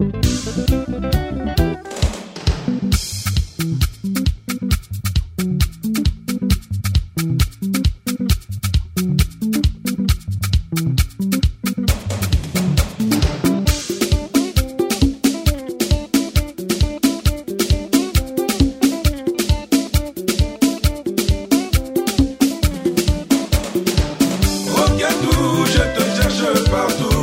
Regarde-tout, je te cherche partout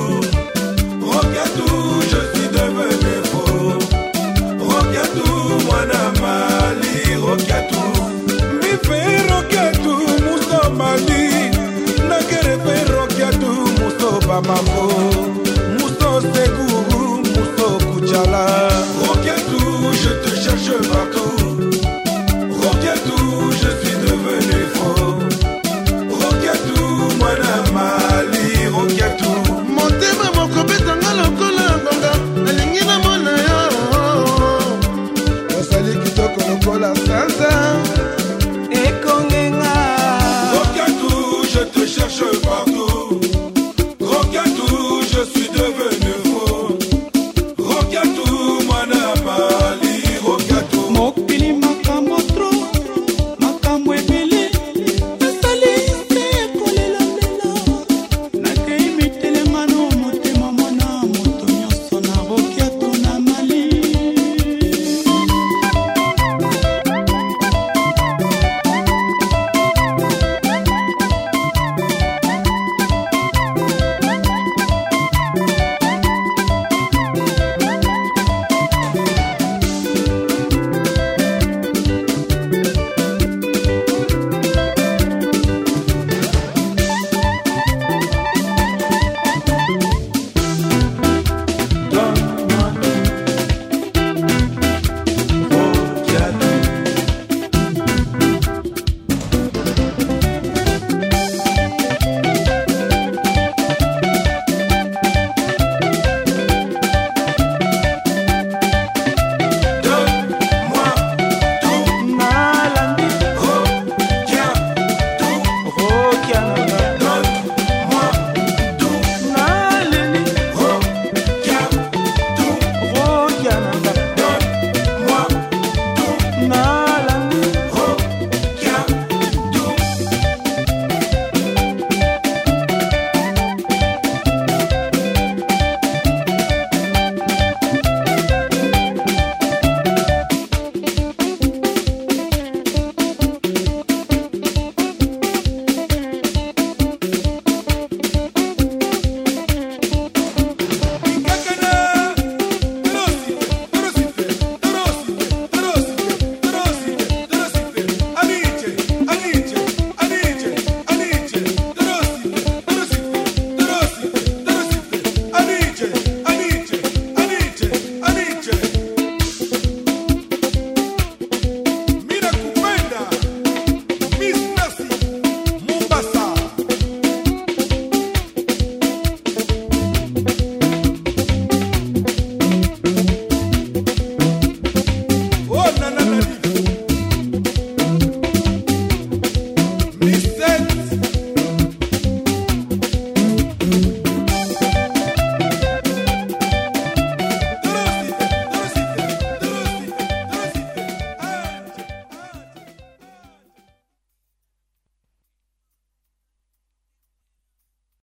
mali nakere mpe roki atu muso bamako muso sekuru muso kucala